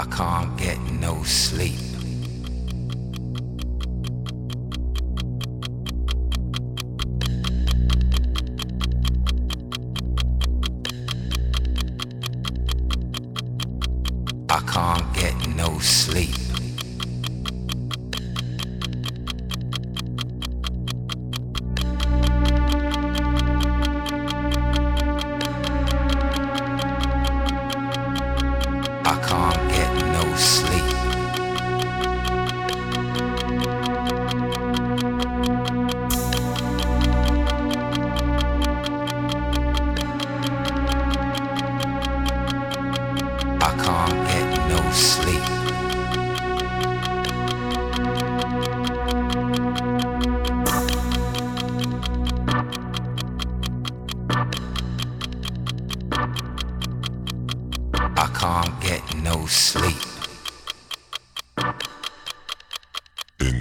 I can't get no sleep. I can't get no sleep.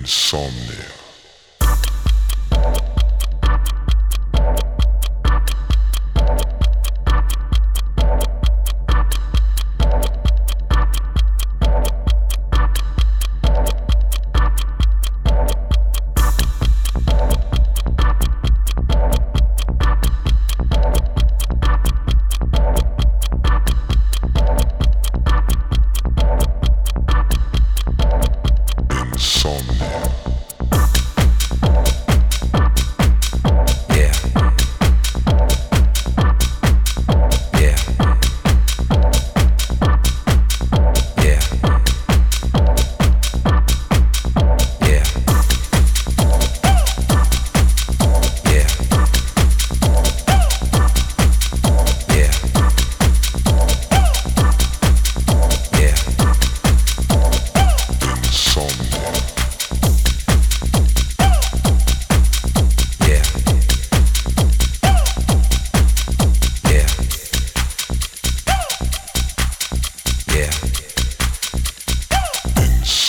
Insomnia.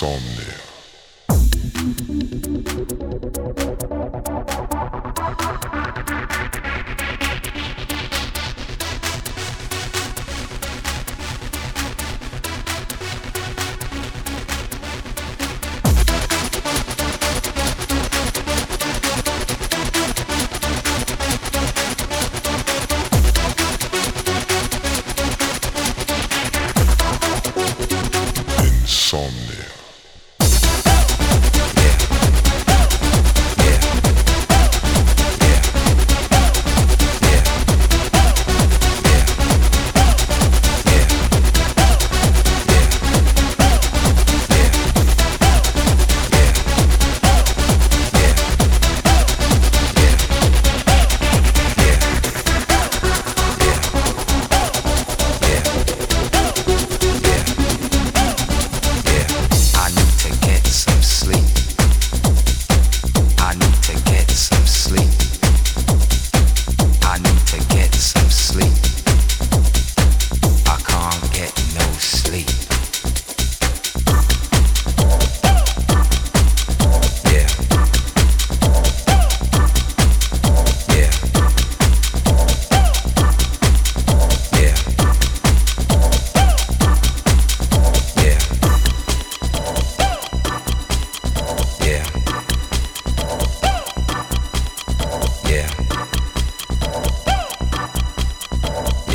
Insomnia. Insomnia.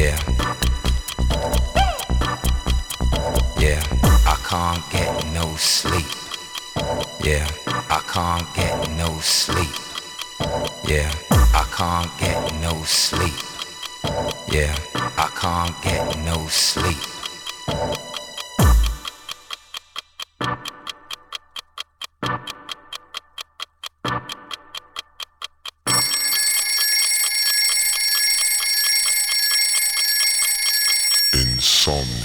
Yeah. Yeah. I can't get no sleep. Yeah. I can't get no sleep. Yeah. I can't get no sleep. Yeah. I can't get no sleep. Insomnia.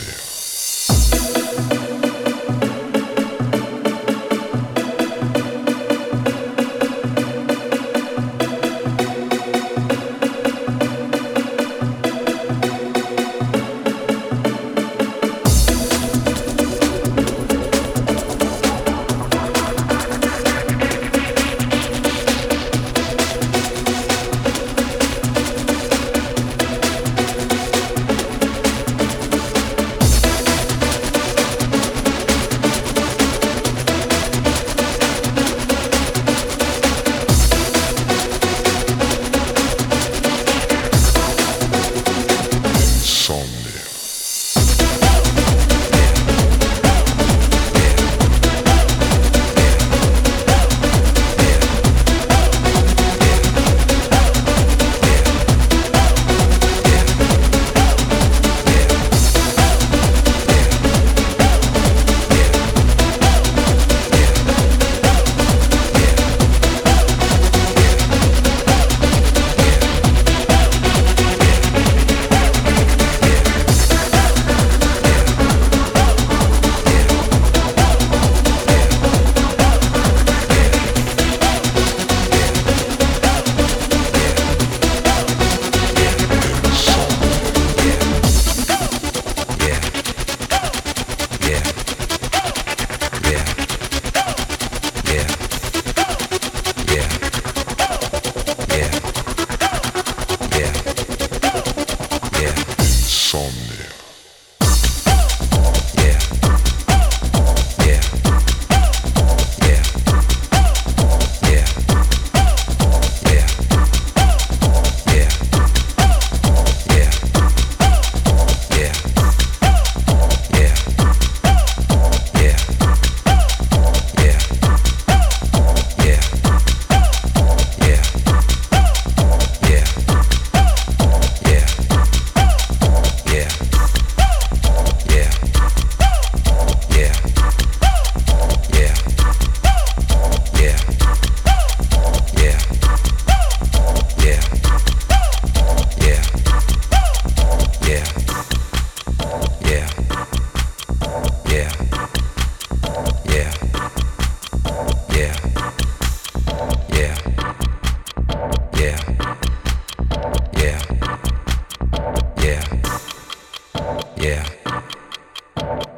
yeah,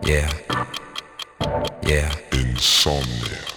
yeah, yeah. Insomnia.